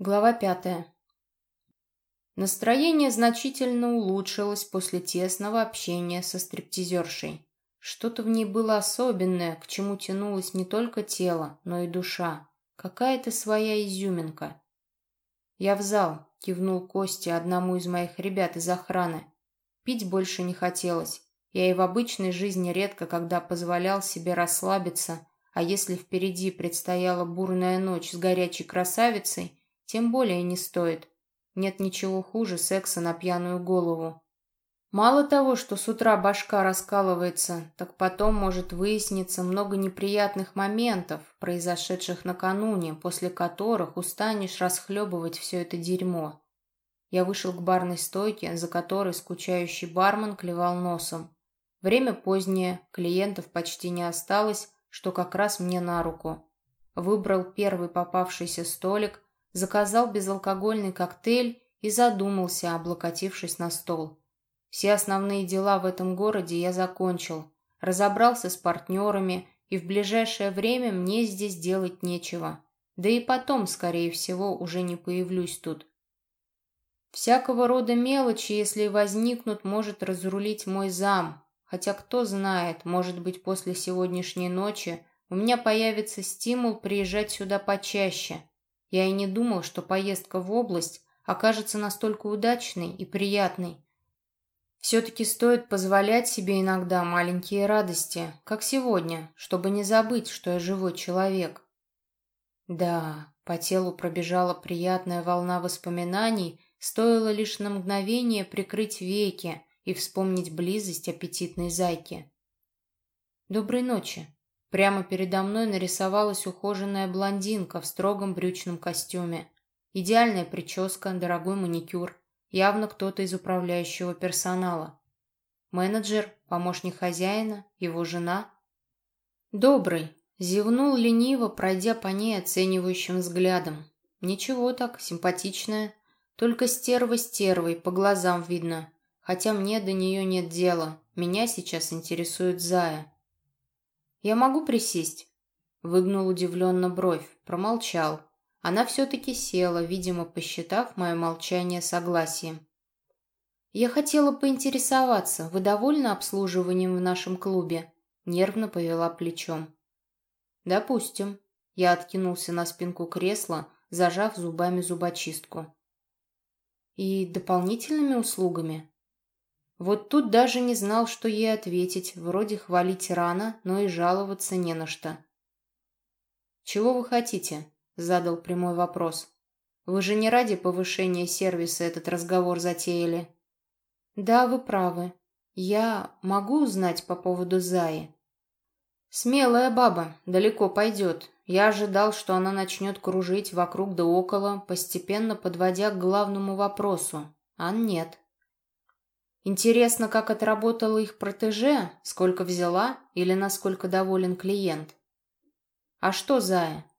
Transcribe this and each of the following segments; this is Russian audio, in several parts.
Глава пятая. Настроение значительно улучшилось после тесного общения со стриптизершей. Что-то в ней было особенное, к чему тянулось не только тело, но и душа. Какая-то своя изюминка. «Я в зал», — кивнул Косте одному из моих ребят из охраны. Пить больше не хотелось. Я и в обычной жизни редко когда позволял себе расслабиться, а если впереди предстояла бурная ночь с горячей красавицей — тем более не стоит. Нет ничего хуже секса на пьяную голову. Мало того, что с утра башка раскалывается, так потом может выясниться много неприятных моментов, произошедших накануне, после которых устанешь расхлебывать все это дерьмо. Я вышел к барной стойке, за которой скучающий бармен клевал носом. Время позднее, клиентов почти не осталось, что как раз мне на руку. Выбрал первый попавшийся столик, заказал безалкогольный коктейль и задумался, облокотившись на стол. Все основные дела в этом городе я закончил, разобрался с партнерами, и в ближайшее время мне здесь делать нечего. Да и потом, скорее всего, уже не появлюсь тут. Всякого рода мелочи, если возникнут, может разрулить мой зам. Хотя кто знает, может быть, после сегодняшней ночи у меня появится стимул приезжать сюда почаще. Я и не думал, что поездка в область окажется настолько удачной и приятной. Все-таки стоит позволять себе иногда маленькие радости, как сегодня, чтобы не забыть, что я живой человек. Да, по телу пробежала приятная волна воспоминаний, стоило лишь на мгновение прикрыть веки и вспомнить близость аппетитной зайки. Доброй ночи. Прямо передо мной нарисовалась ухоженная блондинка в строгом брючном костюме. Идеальная прическа, дорогой маникюр. Явно кто-то из управляющего персонала. Менеджер, помощник хозяина, его жена. Добрый. Зевнул лениво, пройдя по ней оценивающим взглядом. Ничего так, симпатичная. Только стерва стервой, по глазам видно. Хотя мне до нее нет дела. Меня сейчас интересует Зая. «Я могу присесть?» Выгнул удивленно бровь, промолчал. Она все-таки села, видимо, посчитав мое молчание согласием. «Я хотела поинтересоваться, вы довольны обслуживанием в нашем клубе?» Нервно повела плечом. «Допустим». Я откинулся на спинку кресла, зажав зубами зубочистку. «И дополнительными услугами?» Вот тут даже не знал, что ей ответить. Вроде хвалить рано, но и жаловаться не на что. «Чего вы хотите?» — задал прямой вопрос. «Вы же не ради повышения сервиса этот разговор затеяли?» «Да, вы правы. Я могу узнать по поводу Заи?» «Смелая баба, далеко пойдет. Я ожидал, что она начнет кружить вокруг да около, постепенно подводя к главному вопросу. А нет». Интересно, как отработала их протеже, сколько взяла или насколько доволен клиент. А что Зая?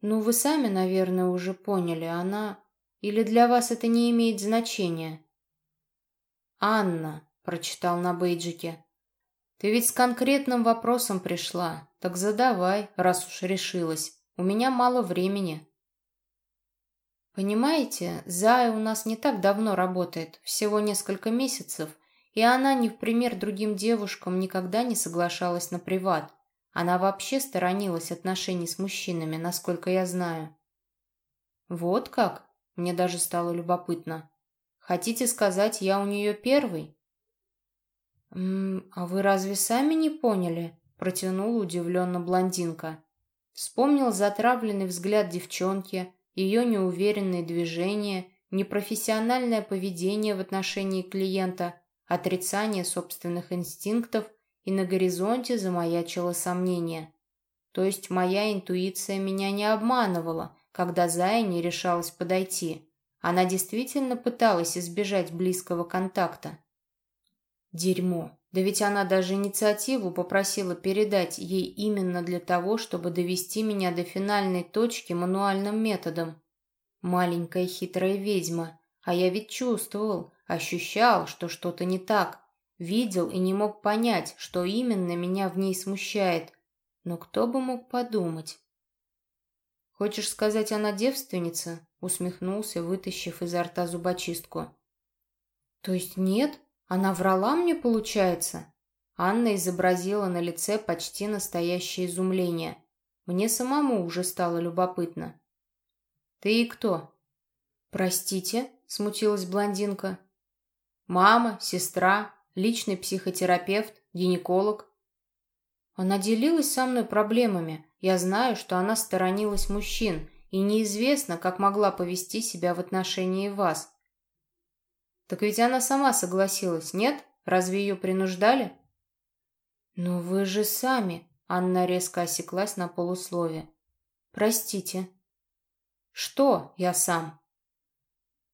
Ну, вы сами, наверное, уже поняли, она... Или для вас это не имеет значения? Анна, прочитал на бейджике. Ты ведь с конкретным вопросом пришла. Так задавай, раз уж решилась. У меня мало времени. Понимаете, Зая у нас не так давно работает, всего несколько месяцев, и она не в пример другим девушкам никогда не соглашалась на приват. Она вообще сторонилась отношений с мужчинами, насколько я знаю. Вот как? Мне даже стало любопытно. Хотите сказать, я у нее первый? «М -м, а вы разве сами не поняли?» Протянула удивленно блондинка. Вспомнил затравленный взгляд девчонки, ее неуверенные движения, непрофессиональное поведение в отношении клиента, отрицание собственных инстинктов и на горизонте замаячило сомнение. То есть моя интуиция меня не обманывала, когда Зая не решалась подойти. Она действительно пыталась избежать близкого контакта. Дерьмо. Да ведь она даже инициативу попросила передать ей именно для того, чтобы довести меня до финальной точки мануальным методом. Маленькая хитрая ведьма. А я ведь чувствовал, ощущал, что что-то не так. Видел и не мог понять, что именно меня в ней смущает. Но кто бы мог подумать? Хочешь сказать, она девственница? Усмехнулся, вытащив изо рта зубочистку. То есть нет? Она врала мне, получается? Анна изобразила на лице почти настоящее изумление. Мне самому уже стало любопытно. «Ты и кто?» «Простите», — смутилась блондинка. «Мама, сестра, личный психотерапевт, гинеколог». Она делилась со мной проблемами. Я знаю, что она сторонилась мужчин, и неизвестно, как могла повести себя в отношении вас. Так ведь она сама согласилась, нет? Разве ее принуждали? «Но вы же сами...» — Анна резко осеклась на полуслове. «Простите». «Что я сам?»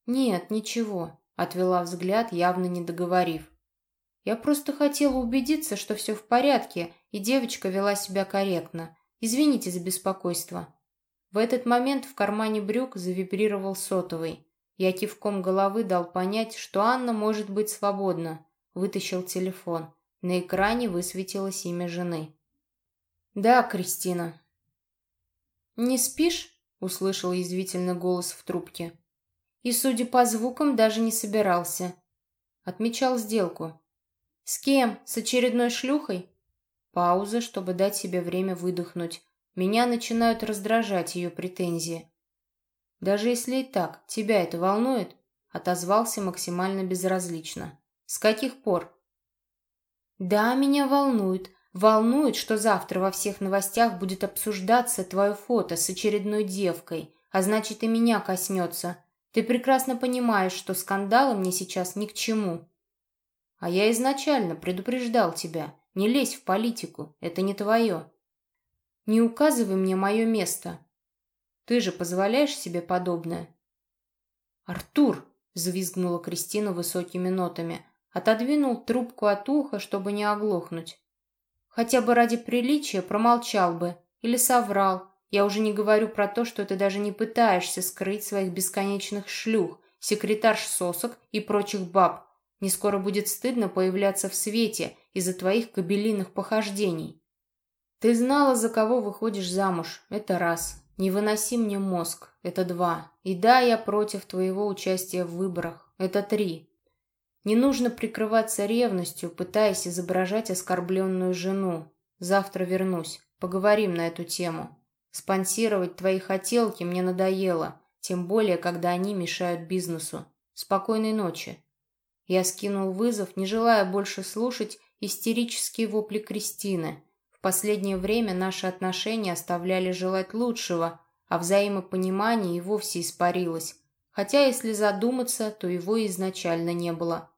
«Нет, ничего», — отвела взгляд, явно не договорив. «Я просто хотела убедиться, что все в порядке, и девочка вела себя корректно. Извините за беспокойство». В этот момент в кармане брюк завибрировал сотовый. Я кивком головы дал понять, что Анна может быть свободна. Вытащил телефон. На экране высветилось имя жены. «Да, Кристина». «Не спишь?» — услышал язвительный голос в трубке. И, судя по звукам, даже не собирался. Отмечал сделку. «С кем? С очередной шлюхой?» Пауза, чтобы дать себе время выдохнуть. Меня начинают раздражать ее претензии. «Даже если и так, тебя это волнует?» Отозвался максимально безразлично. «С каких пор?» Да, меня волнует. Волнует, что завтра во всех новостях будет обсуждаться твое фото с очередной девкой, а значит и меня коснется. Ты прекрасно понимаешь, что скандалы мне сейчас ни к чему. А я изначально предупреждал тебя. Не лезь в политику, это не твое. Не указывай мне мое место. Ты же позволяешь себе подобное? Артур, взвизгнула Кристина высокими нотами, Отодвинул трубку от уха, чтобы не оглохнуть. Хотя бы ради приличия промолчал бы или соврал. Я уже не говорю про то, что ты даже не пытаешься скрыть своих бесконечных шлюх, секретарш сосок и прочих баб. Не скоро будет стыдно появляться в свете из-за твоих кабелиных похождений. Ты знала, за кого выходишь замуж. Это раз. Не выноси мне мозг. Это два. И да, я против твоего участия в выборах. Это три. Не нужно прикрываться ревностью, пытаясь изображать оскорбленную жену. Завтра вернусь. Поговорим на эту тему. Спонсировать твои хотелки мне надоело, тем более, когда они мешают бизнесу. Спокойной ночи. Я скинул вызов, не желая больше слушать истерические вопли Кристины. Последнее время наши отношения оставляли желать лучшего, а взаимопонимание и вовсе испарилось. Хотя, если задуматься, то его изначально не было.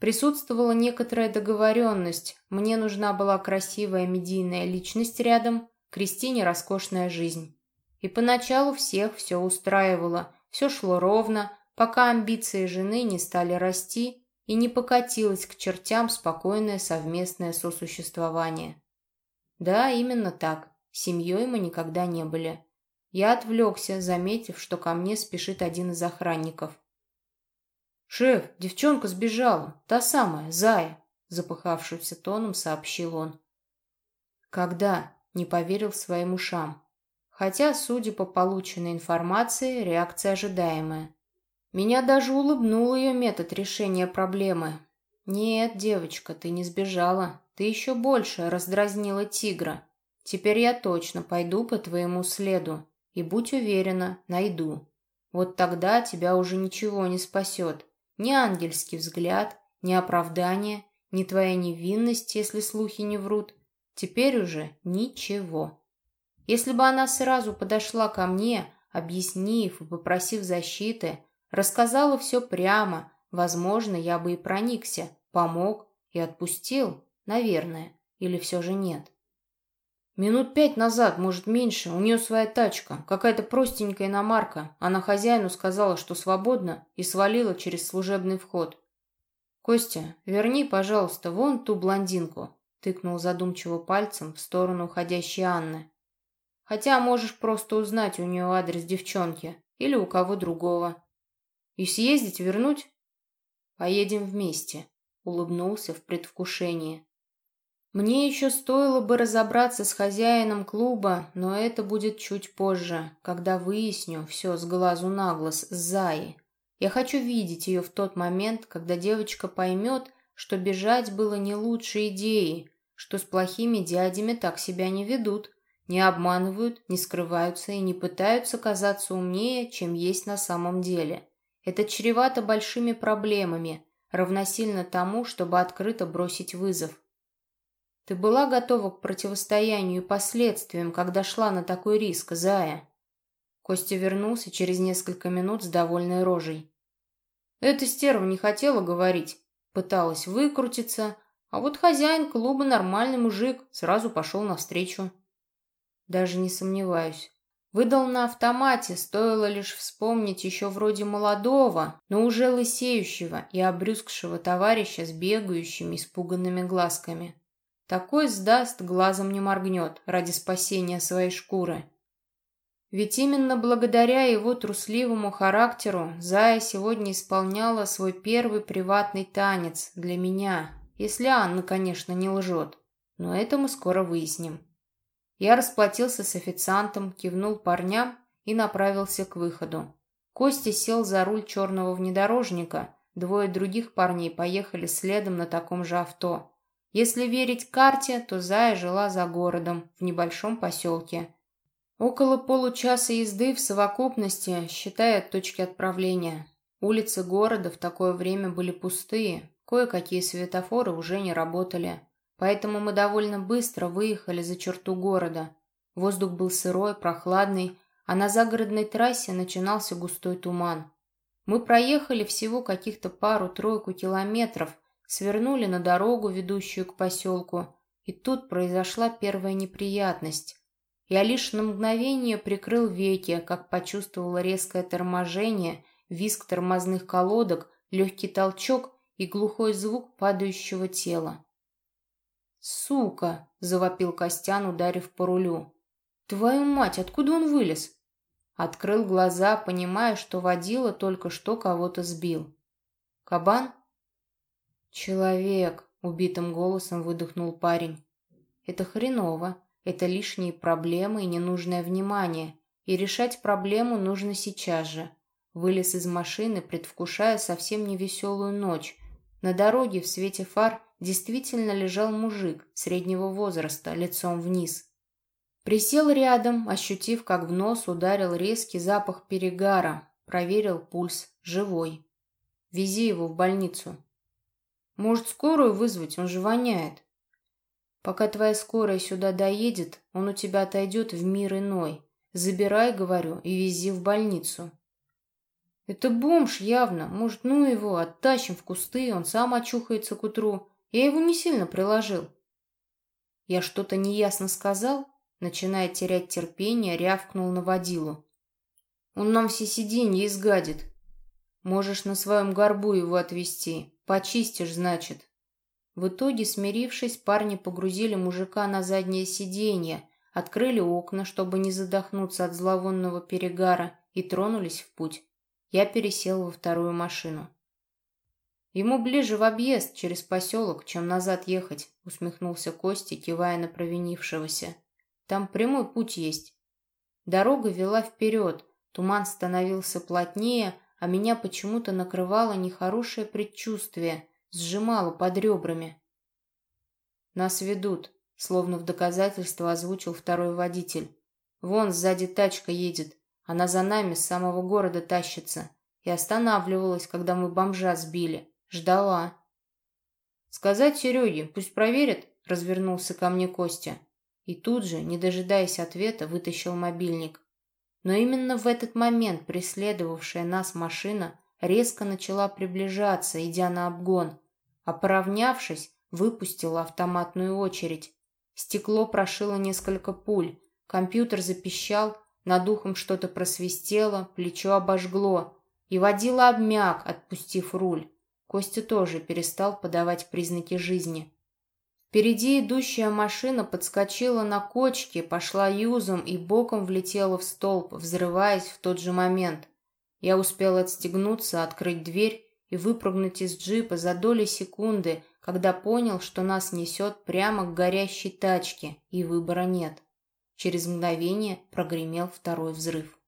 Присутствовала некоторая договоренность. Мне нужна была красивая медийная личность рядом, Кристине роскошная жизнь. И поначалу всех все устраивало, все шло ровно, пока амбиции жены не стали расти и не покатилось к чертям спокойное совместное сосуществование. Да, именно так. Семьей мы никогда не были. Я отвлекся, заметив, что ко мне спешит один из охранников. «Шеф, девчонка сбежала, та самая, Зая», — запыхавшимся тоном сообщил он. «Когда?» — не поверил своим ушам. Хотя, судя по полученной информации, реакция ожидаемая. Меня даже улыбнул ее метод решения проблемы. «Нет, девочка, ты не сбежала. Ты еще больше раздразнила тигра. Теперь я точно пойду по твоему следу. И будь уверена, найду. Вот тогда тебя уже ничего не спасет. Ни ангельский взгляд, ни оправдание, ни твоя невинность, если слухи не врут. Теперь уже ничего. Если бы она сразу подошла ко мне, объяснив и попросив защиты, рассказала все прямо, возможно, я бы и проникся, помог и отпустил, наверное, или все же нет. Минут пять назад, может меньше, у нее своя тачка, какая-то простенькая иномарка. Она хозяину сказала, что свободна, и свалила через служебный вход. «Костя, верни, пожалуйста, вон ту блондинку», тыкнул задумчиво пальцем в сторону уходящей Анны. «Хотя можешь просто узнать у нее адрес девчонки или у кого другого. И съездить вернуть?» «Поедем вместе», улыбнулся в предвкушении. Мне еще стоило бы разобраться с хозяином клуба, но это будет чуть позже, когда выясню все с глазу на глаз с Заи. Я хочу видеть ее в тот момент, когда девочка поймет, что бежать было не лучшей идеей, что с плохими дядями так себя не ведут, не обманывают, не скрываются и не пытаются казаться умнее, чем есть на самом деле. Это чревато большими проблемами, равносильно тому, чтобы открыто бросить вызов. Ты была готова к противостоянию и последствиям, когда шла на такой риск, Зая?» Костя вернулся через несколько минут с довольной рожей. Эта стерва не хотела говорить, пыталась выкрутиться, а вот хозяин клуба нормальный мужик, сразу пошел навстречу. Даже не сомневаюсь. Выдал на автомате, стоило лишь вспомнить еще вроде молодого, но уже лысеющего и обрюзгшего товарища с бегающими испуганными глазками. Такой сдаст, глазом не моргнет ради спасения своей шкуры. Ведь именно благодаря его трусливому характеру Зая сегодня исполняла свой первый приватный танец для меня, если Анна, конечно, не лжет. Но это мы скоро выясним. Я расплатился с официантом, кивнул парням и направился к выходу. Костя сел за руль черного внедорожника, двое других парней поехали следом на таком же авто. Если верить карте, то Зая жила за городом, в небольшом поселке. Около получаса езды в совокупности, считая точки отправления. Улицы города в такое время были пустые, кое-какие светофоры уже не работали. Поэтому мы довольно быстро выехали за черту города. Воздух был сырой, прохладный, а на загородной трассе начинался густой туман. Мы проехали всего каких-то пару-тройку километров, свернули на дорогу, ведущую к поселку, и тут произошла первая неприятность. Я лишь на мгновение прикрыл веки, как почувствовал резкое торможение, визг тормозных колодок, легкий толчок и глухой звук падающего тела. «Сука!» — завопил Костян, ударив по рулю. «Твою мать, откуда он вылез?» Открыл глаза, понимая, что водила только что кого-то сбил. «Кабан?» «Человек», — убитым голосом выдохнул парень. «Это хреново. Это лишние проблемы и ненужное внимание. И решать проблему нужно сейчас же». Вылез из машины, предвкушая совсем невеселую ночь. На дороге в свете фар действительно лежал мужик среднего возраста, лицом вниз. Присел рядом, ощутив, как в нос ударил резкий запах перегара. Проверил пульс. Живой. «Вези его в больницу», может, скорую вызвать? Он же воняет. Пока твоя скорая сюда доедет, он у тебя отойдет в мир иной. Забирай, говорю, и вези в больницу. Это бомж явно. Может, ну его, оттащим в кусты, он сам очухается к утру. Я его не сильно приложил. Я что-то неясно сказал? Начиная терять терпение, рявкнул на водилу. Он нам все сиденья изгадит. Можешь на своем горбу его отвезти. Почистишь, значит. В итоге, смирившись, парни погрузили мужика на заднее сиденье, открыли окна, чтобы не задохнуться от зловонного перегара, и тронулись в путь. Я пересел во вторую машину. «Ему ближе в объезд, через поселок, чем назад ехать», усмехнулся Костя, кивая на провинившегося. «Там прямой путь есть». Дорога вела вперед, туман становился плотнее, а меня почему-то накрывало нехорошее предчувствие, сжимало под ребрами. «Нас ведут», — словно в доказательство озвучил второй водитель. «Вон сзади тачка едет, она за нами с самого города тащится и останавливалась, когда мы бомжа сбили. Ждала». «Сказать Сереге, пусть проверит», — развернулся ко мне Костя. И тут же, не дожидаясь ответа, вытащил мобильник. Но именно в этот момент преследовавшая нас машина резко начала приближаться, идя на обгон, а поравнявшись, выпустила автоматную очередь. Стекло прошило несколько пуль, компьютер запищал, над ухом что-то просвистело, плечо обожгло, и водила обмяк, отпустив руль. Костя тоже перестал подавать признаки жизни. Впереди идущая машина подскочила на кочке, пошла юзом и боком влетела в столб, взрываясь в тот же момент. Я успел отстегнуться, открыть дверь и выпрыгнуть из джипа за доли секунды, когда понял, что нас несет прямо к горящей тачке, и выбора нет. Через мгновение прогремел второй взрыв.